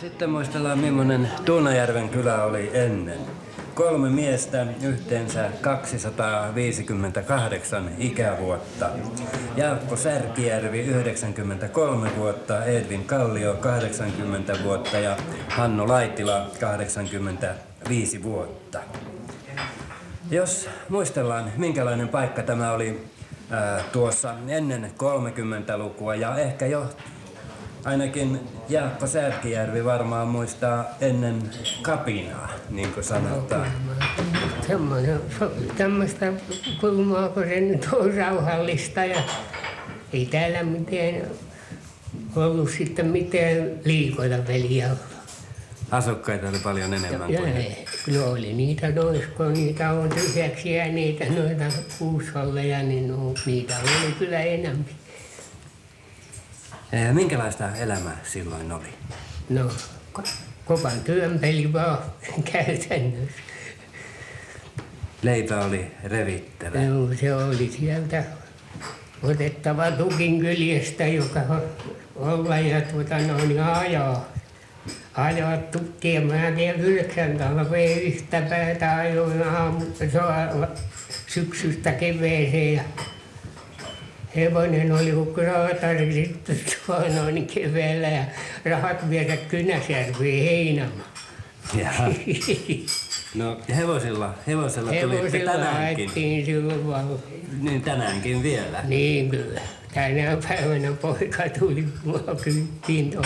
Sitten muistellaan, millainen Tuunajärven kylä oli ennen. Kolme miestä, yhteensä 258 ikävuotta. Jaakko Särkijärvi 93 vuotta, Edvin Kallio 80 vuotta ja Hanno Laitila 85 vuotta. Jos muistellaan, minkälainen paikka tämä oli ää, tuossa ennen 30-lukua ja ehkä jo ainakin Jaakko Särkijärvi varmaan muistaa ennen kapinaa, niin kuin sanotaan. Semmoinen, tämmöistä kulmaa, kun se nyt on rauhallista ja ei täällä mitään ollut sitten mitään liikoja peliä. Asukkaita oli paljon enemmän Ja kuin ei, kyllä oli niitä nois, kun niitä on tyhjäksi ja niitä noita huusholleja, niin no, niitä oli kyllä enemmän. Eh, Minkälaista elämä silloin oli? No, ko- kovan työn peli vaan käytännössä. Leipä oli revittävä. No, se oli sieltä otettava tukin kyljestä, joka olla ja tuota, no, niin ajaa. Ajaa tukkia. Mä tiedän yhdeksän talvea yhtä päätä ajoin aamu, syksystä keveeseen ja hevonen oli kuin kraatari sitten tuolla noin keväällä ja rahat viedä Kynäsjärveen heinämään. Jaha. No hevosilla, hevosella tulitte Hevosilla tänäänkin. silloin vaan. Niin tänäänkin vielä. Niin kyllä. Tänä päivänä poika tuli mua tuon.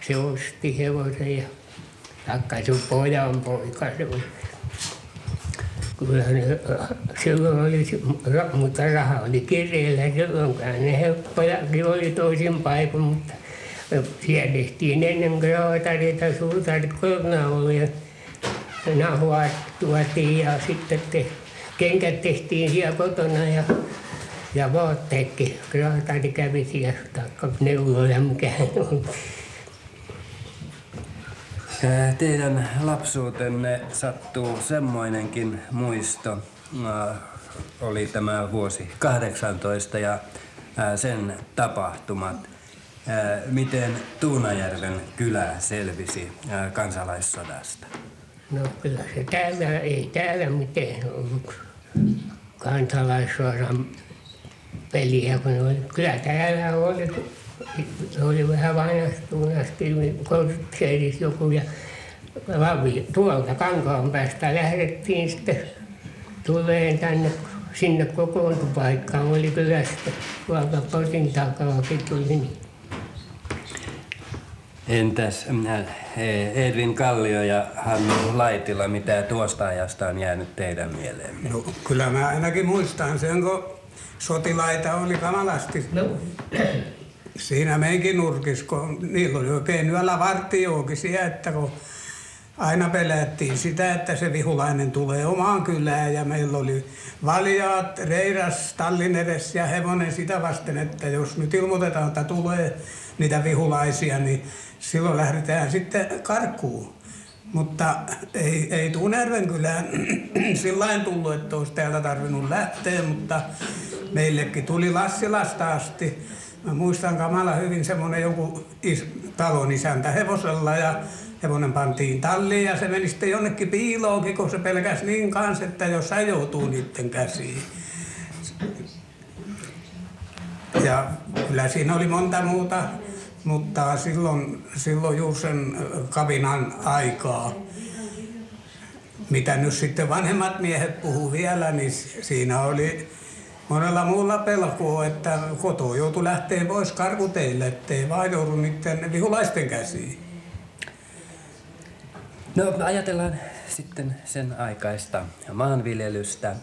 Se osti hevosen ja taikka sun pojan poika se oli. Kyllä ne, silloin oli, se- mutta raha oli kirjeellä silloinkaan. Ne helppojakin oli toisin paikoin, mutta siellä tehtiin ennen kraatareita, suutarit ja nahuat tuotiin ja sitten te, kengät tehtiin siellä kotona ja, ja vaatteetkin. Kraatari kävi siellä, taikka neuloja mikä on. Eh, Teidän lapsuutenne sattuu semmoinenkin muisto. äh, Oli tämä vuosi 18 ja äh, sen tapahtumat. Äh, Miten Tuunajärven kylä selvisi äh, kansalaissodasta? No kyllä se täällä, ei täällä mitään ollut kansalaissodan peliä, kun kyllä täällä oli, kun oli vähän vanhastuneesti, kortteerissa joku ja lavi, tuolta kankaan päästä lähdettiin sitten tulee tänne sinne kokoontupaikkaan, oli kyllä sitten tuolta potin takaakin tuli. Niin Entäs Edvin Kallio ja Hannu Laitila, mitä tuosta ajasta on jäänyt teidän mieleenne? No, kyllä mä ainakin muistan sen, kun sotilaita oli kamalasti. No, siinä meikin nurkissa, kun niillä oli oikein yöllä vartioakin siellä, että kun aina pelättiin sitä, että se vihulainen tulee omaan kylään ja meillä oli valjaat reiras tallin edessä ja hevonen sitä vasten, että jos nyt ilmoitetaan, että tulee niitä vihulaisia, niin silloin lähdetään sitten karkuun. Mutta ei, ei Tuunärven kylään sillä tullut, että olisi täältä tarvinnut lähteä, mutta meillekin tuli Lassilasta asti. Mä muistan kamala hyvin semmoinen joku is, talon isäntä hevosella ja hevonen pantiin talliin ja se meni sitten jonnekin piiloonkin, kun se pelkäsi niin kanssa, että jos sä joutuu niiden käsiin. Ja kyllä siinä oli monta muuta, mutta silloin, silloin juuri sen kavinan aikaa, mitä nyt sitten vanhemmat miehet puhuu vielä, niin siinä oli monella muulla pelkoa, että koto joutui lähteä pois karkuteille, ettei vaan joudu niiden vihulaisten käsiin. No ajatellaan sitten sen aikaista maanviljelystä.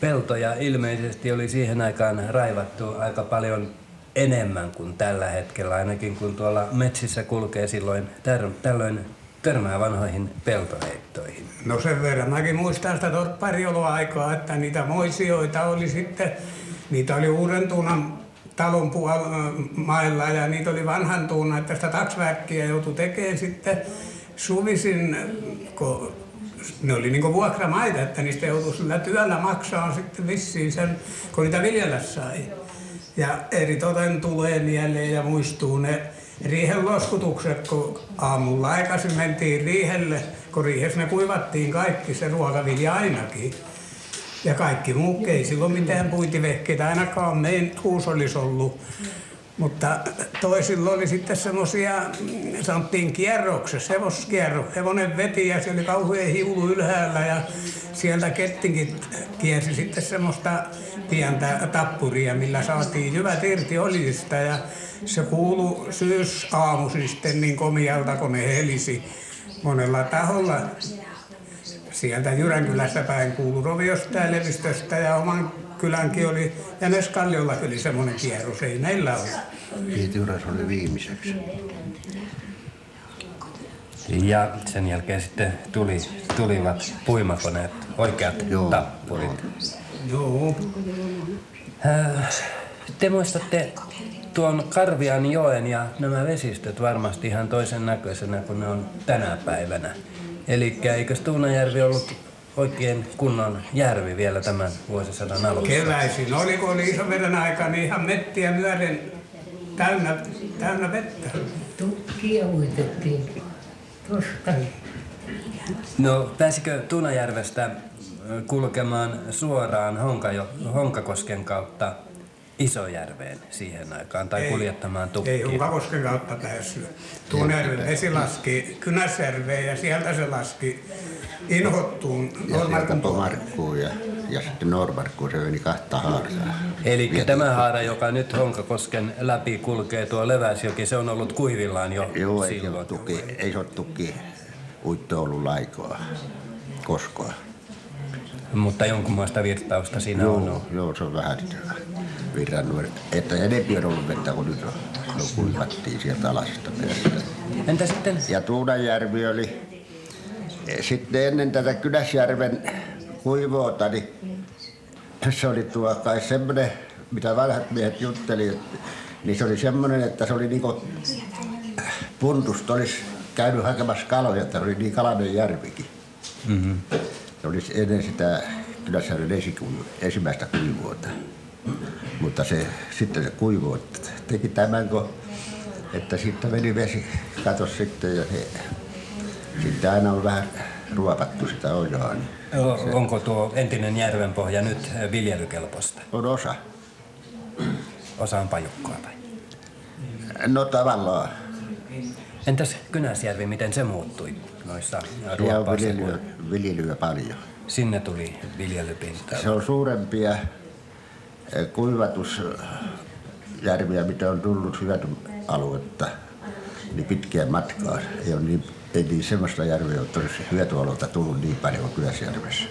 Peltoja ilmeisesti oli siihen aikaan raivattu aika paljon enemmän kuin tällä hetkellä, ainakin kun tuolla metsissä kulkee silloin tällöin törmää vanhoihin peltoheittoihin. No sen verran mäkin muistan sitä torpparioloaikaa, että niitä moisioita oli sitten, niitä oli uuden tuunan talon puol- mailla ja niitä oli vanhan tuuna, että sitä taksväkkiä joutui tekemään sitten suvisin, kun ne oli niin vuokramaita, että niistä joutui sillä työllä maksaa sitten vissiin sen, kun niitä viljellä sai. Ja eritoten tulee mieleen ja muistuu ne riihen loskutukset, kun aamulla aikaisin mentiin riihelle, kun riihessä ne kuivattiin kaikki, se ruokavilja ainakin. Ja kaikki muu, ei silloin mitään puitivehkeitä ainakaan meidän huusollis ollut. Mutta toisilla oli sitten semmoisia, sanottiin kierroksessa, hevoskierro. Hevonen veti ja siellä oli kauhean hiulu ylhäällä ja sieltä kettinkin kiersi sitten semmoista pientä tappuria, millä saatiin jyvät irti oljista ja se kuulu syysaamuisin sitten niin komialta, kun ne helisi monella taholla. Sieltä Jyränkylästä päin kuulu Roviosta ja Levistöstä ja oman kylänkin oli, ja Neskalliolla oli semmoinen kierros, ei meillä ole. Pietiuras oli viimeiseksi. Ja sen jälkeen sitten tuli, tulivat puimakoneet, oikeat Joo, tappurit. Joo, Äh, Te muistatte tuon Karvian joen ja nämä vesistöt varmasti ihan toisen näköisenä kuin ne on tänä päivänä. Eli eikö Tuunajärvi ollut oikein kunnon järvi vielä tämän vuosisadan alussa? keväisin oli, kun oli isoveden aika, niin ihan mettiä myöden täynnä, täynnä vettä. Tukkia uitettiin tuosta. No pääsikö Tuunajärvestä kulkemaan suoraan Honkajo, Honkakosken kautta Isojärveen siihen aikaan tai Ei. kuljettamaan Ei tukkia? Hunkakosken kautta päässyt. Tuunjärven vesi laski Kynäsjärveen ja sieltä se laski Inhottuun Ja sieltä Normarkun. Pomarkkuun ja, ja sitten Normarkkuun se meni kahta haaraa. Eli Vietiin- tämä haara, joka nyt Honkakosken läpi kulkee, tuo Leväsjoki, se on ollut kuivillaan jo Joo, ei se ole silloin. tuki, ei se ole tuki uitto ollut laikoa, koskoa. Mutta jonkunlaista virtausta siinä on Joo, ollut. joo, se on vähän virrannut. Että enempi on ollut vettä kuin nyt on. No kuivattiin sieltä alasesta merestä. Entä sitten, Ja Tuunajärvi oli sitten ennen tätä Kynäsjärven kuivuota, niin se oli tuo kai semmoinen, mitä vanhat miehet jutteli, niin se oli semmoinen, että se oli niinku puntusta olisi käynyt hakemassa kaloja, että se oli niin kalainen järvikin. mm-hmm. Se olisi ennen sitä Kynäsjärven ensimmäistä kuivuota. Mutta se, sitten se kuivuutta teki tämän, kun, että sitten meni vesi katos sitten ja se, sitten aina on vähän ruopattu sitä ojaa. Niin onko tuo entinen järvenpohja nyt viljelykelpoista? on osa. Osaan pajukkoa vai? No tavallaan. Entäs Kynäsjärvi, miten se muuttui noissa on ruoppausvuosina? viljelyä, viljelyä paljon. Sinne tuli viljelypintaa. Se on suurempia kuivatusjärviä, mitä on tullut hyötyaluetta, niin pitkään matkaa. Ei ole niin, ei niin semmoista järveä, että olisi hyötyalueelta tullut niin paljon kuin Kyläsjärvessä.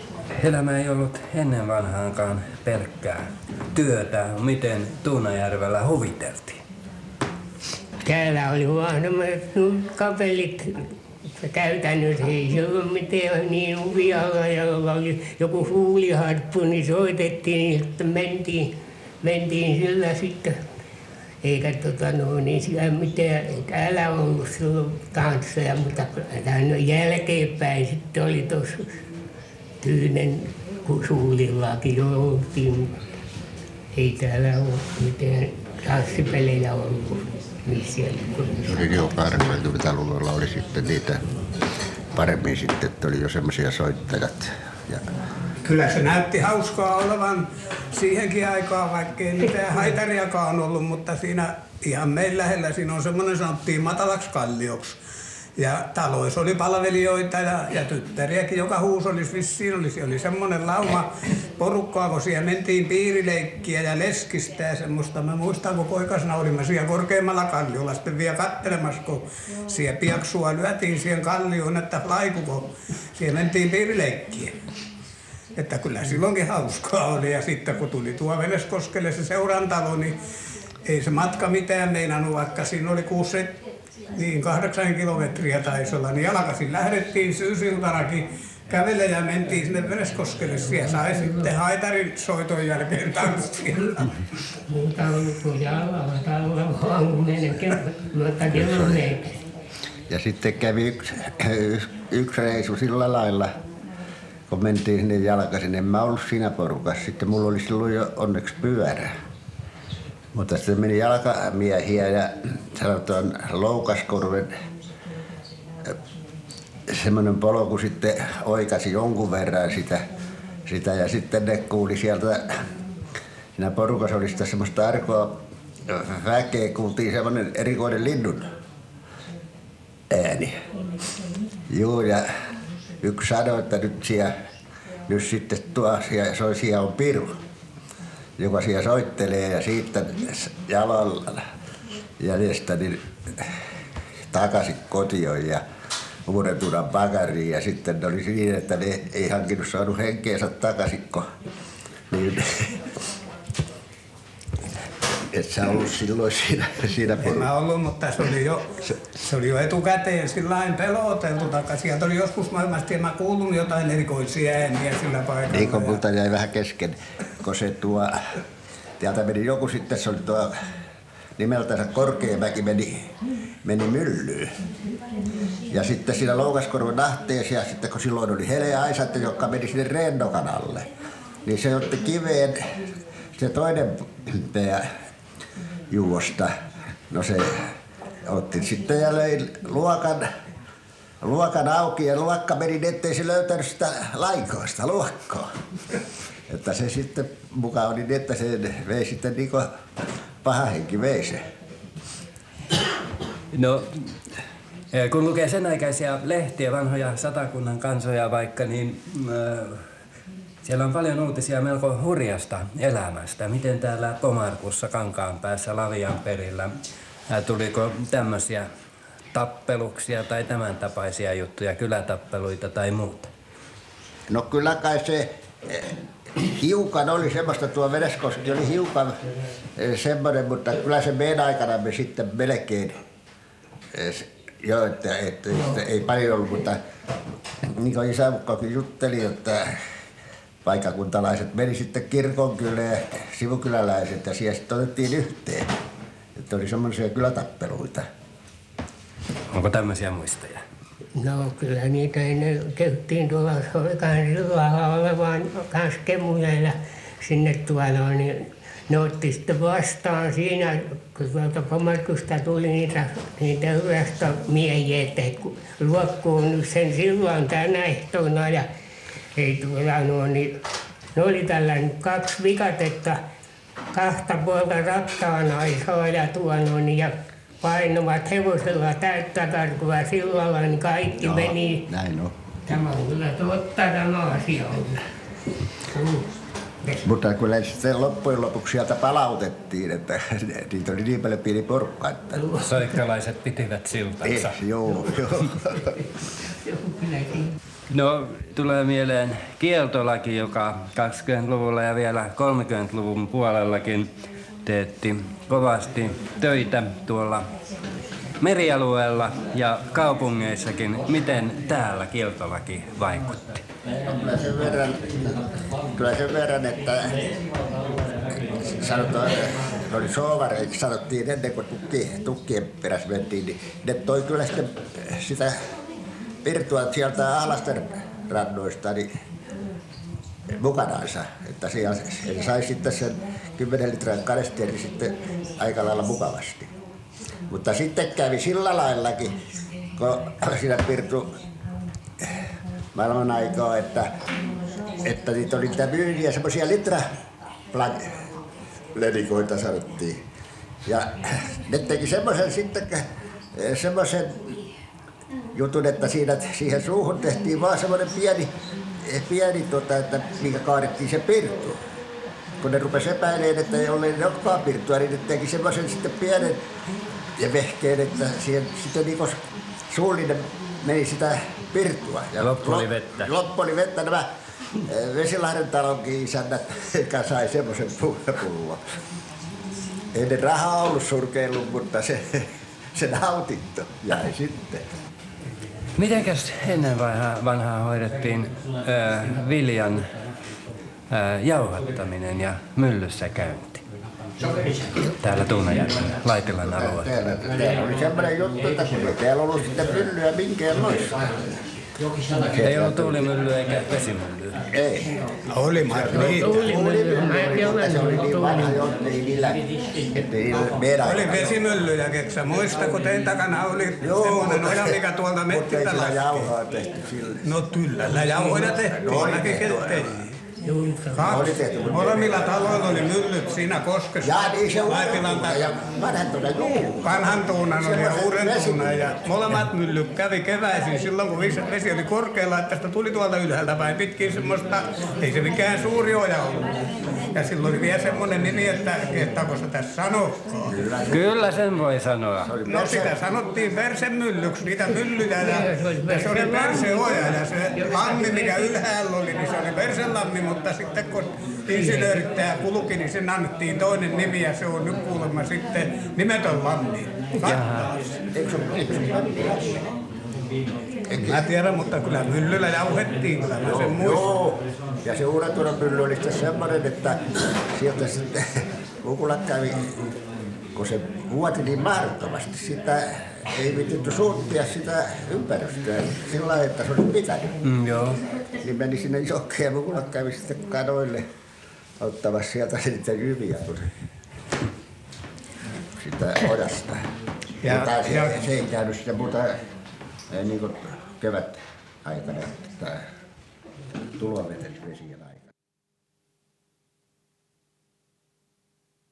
Elämä ei ollut ennen vanhaankaan pelkkää työtä. Miten Tuunajärvellä huviteltiin? Täällä oli vaan nämä kapellit käytännössä ei se ollut mitään niin uvialla jolla oli joku huuliharppu, niin soitettiin, niin sitten mentiin, mentiin sillä sitten. Eikä tota no, niin siellä mitään, täällä ollut silloin tansseja, mutta tänne jälkeenpäin sitten oli tuossa Tyynen suulillakin jo oltiin, ei täällä ollut mitään tanssipelejä ollut Se oli jo 80-luvulla oli sitten niitä paremmin sitten, että oli jo semmoisia soittajat. Ja Kyllä se näytti hauskaa olevan siihenkin aikaan, vaikka ei mitään haitariakaan ollut, mutta siinä ihan meidän lähellä siinä on semmoinen sanottiin matalaksi kallioksi. Ja taloissa oli palvelijoita ja, ja tyttäriäkin, joka huusollis vissiin oli. Siellä oli semmoinen lauma porukkaa, kun siellä mentiin piirileikkiä ja leskistä ja semmoista. Mä muistan, kun poikasena olimme siellä korkeammalla kalliolla sitten vielä kattelemassa, kun siellä piaksua lyötiin siihen kallioon, että laikuko. Siellä mentiin piirileikkiä. Että kyllä silloinkin hauskaa oli. Ja sitten kun tuli tuo Veneskoskelle se seurantalo, niin ei se matka mitään meinannut, vaikka siinä oli kuusi, niin kahdeksan kilometriä taisi olla, niin jalkaisin lähdettiin syysiltanakin kävelle ja mentiin sinne Veneskoskelle. Siellä sai sitten haitarin soiton jälkeen tanssia. Muuta ollut kuin jalalla noita kilometriä. Ja sitten kävi yksi, yksi, yksi reisu sillä lailla, kun mentiin sinne jalkaisin. En mä ollut siinä porukassa. Sitten mulla oli silloin jo onneksi pyörä. Mutta sitten meni jalkamiehiä ja sanotaan Loukaskorven semmoinen polku sitten oikasi jonkun verran sitä, sitä ja sitten ne kuuli sieltä, siinä porukassa oli sitä semmoista arkoa väkeä, kuultiin semmoinen erikoinen linnun ääni. Joo, ja yksi sanoi, että nyt siellä, nyt sitten tuo siellä, soi siellä on piru, joka siellä soittelee ja siitä jalalla jäljestä niin takaisin kotiin ja Uudentunan pakariin ja sitten ne oli niin, että ne ei hankinut saanut henkeensä takaisin, kun niin, sä ollut silloin siinä, siinä En mä ollut, mutta se oli jo, se oli jo etukäteen sillä peloteltu, taikka sieltä oli joskus maailmasti, mä kuulun jotain erikoisia ääniä sillä paikalla. Niin kun ja- multa jäi vähän kesken, kun se tuo, täältä meni joku sitten, se oli tuo nimeltänsä Korkeamäki meni, meni myllyyn. Ja sitten siinä Loukaskorven ahteessa, ja sitten kun silloin oli Hele Aisat, joka meni sinne Rennokanalle, niin se otti kiveen se toinen pää juosta. No se otti sitten ja löi luokan, luokan auki ja luokka meni niin, ettei se löytänyt sitä laikoista luokkoa. Että se sitten mukaan oli niin, että se vei sitten niin kuin paha henki vei se. No, eh, kun lukee sen aikaisia lehtiä, vanhoja satakunnan kansoja vaikka, niin äh, siellä on paljon uutisia melko hurjasta elämästä. Miten täällä Pomarkussa kankaan päässä Lavian perillä, äh, tuliko tämmöisiä tappeluksia tai tämän tapaisia juttuja, kylätappeluita tai muuta? No kyllä kai se eh, hiukan oli semmoista, tuo Veneskoski oli hiukan eh, semmoinen, mutta kyllä se meidän aikana me sitten melkein, eh, joo, että, että, että ei paljon ollut, mutta niin kuin isäukkokin jutteli, että paikakuntalaiset meni sitten kirkonkylään ja sivukyläläiset ja siellä sitten otettiin yhteen. Että oli semmoisia kylätappeluita. Onko tämmöisiä muistoja? No kyllä niitä ennen tehtiin tuolla Soikan sillalla olevaan kanssa kemuja ja sinne tuolla niin ne otti sitten vastaan siinä, kun tuolta Pomarkusta tuli niitä, niitä miehiä, että kun luokku on nyt sen silloin tänä ehtoona ja ei tuolla noin, niin ne oli tällainen kaksi vikatetta, kahta puolta rattaana isoa ja tuolla noin, ja painoivat hevosella täyttä karkua sillalla, niin kaikki Joo, meni. Näin on. Tämä on kyllä totta tämä asia on. Mm. Mutta kyllä sitten loppujen lopuksi sieltä palautettiin, että niitä oli niin paljon pieni porukka, että Soikkalaiset pitivät siltansa. Eh, joo, joo. No, tulee mieleen kieltolaki, joka 20-luvulla ja vielä 30-luvun puolellakin teetti kovasti töitä tuolla merialueella ja kaupungeissakin. Miten täällä kieltolaki vaikutti? Kyllä sen verran, kyllä sen verran että sanotaan, ne oli soovareiksi sanottiin ennen kuin tukki, tukkien perässä mentiin, niin ne toi kyllä sitten sitä virtua sieltä alasten rannoista niin mukanaansa, että siellä sai sitten sen 10 litran kanesteeri sitten aika lailla mukavasti. Mutta sitten kävi sillä laillakin, kun siinä Pirtu maailman aikaa, että, että niitä oli niitä myyniä semmoisia litra lenikoita sanottiin. Ja ne teki semmoisen sitten, semmoisen jutun, että siinä, siihen suuhun tehtiin vaan semmoinen pieni, pieni tota, että minkä kaadettiin se pirtu. Kun ne rupesi epäilemään, että ei ole ne olekaan pirtua, niin ne teki semmoisen sitten pienen ja vehkeen, että siihen sitten niin suullinen meni sitä pirtua. Loppu oli vettä. Loppu oli vettä. Nämä eh, Vesilahden talonkin isännät, sai semmoisen pullon. Ei ne rahaa ollut surkeillut, mutta se, se nautinto jäi sitten. Mitenkäs ennen vanhaa, vanhaa hoidettiin ö, viljan ö, jauhattaminen ja myllyssä käynti? Täällä Tuunajärven Laitilan alueella. Täällä, täällä oli semmoinen juttu, että kun ei täällä ollut sitten myllyä minkäänlaista. Ei ollut tuulimyllyä eikä vesimyllyä. Ei. Oli mar niitä. Tuulimylly, mä en Mutta se oli ole niin vanha jo, että ei niillä, että ei niillä meidän Oli vesimyllyjä, keksä muista, kun teidän takana oli Joo, semmoinen oja, mikä tuolta Mutta ei mettiltä sillä laski. jauhaa tehty sillä. No kyllä, jauhoja tehtiin, No, mäkin oikein, tehtiin. Kaksi. Oli tehty, mutta- Molemmilla taloilla oli myllyt siinä koskessa. Ja niin se Laipilan ja vanhentuna juu. Vanhan tuunan oli ja uuden tuunan ja molemmat myllyt kävi keväisin silloin kun vesi- oli korkealla, että sitä tuli tuolta ylhäältä päin pitkin semmoista, ei se mikään suuri oja ollut. Ja silloin oli vielä semmoinen nimi, että kehtaako se tässä sanokaan. Kyllä sen voi sanoa. No sitä sanottiin persemyllyksi, niitä myllyjä ja, ja se oli perseoja ja se lammi mikä ylhäällä oli, niin se oli perselammi, mutta sitten kun insinöörit tää kulki, niin sen annettiin toinen nimi ja se on nyt kuulemma sitten nimetön lammi. Ole- En mä tiedä, mutta kyllä myllyllä jauhettiin, kyllä mä sen muistan. Joo, ja se Uudentunan mylly oli sitten semmoinen, että sieltä sitten Mukula kävi, kun se vuoti niin mahdottomasti, sitä ei viitsitty suuttia sitä ympäristöä sillä lailla, että se olisi pitänyt. Mm, joo. Niin meni sinne jokkeen ja mulla kävi sitten kanoille ottamassa sieltä sitten jyviä tuli sitä odasta. Ja, Mutta se, ja... se ei käynyt sitä muuta niin kuin kevät aikana, että tulovetesvesiä.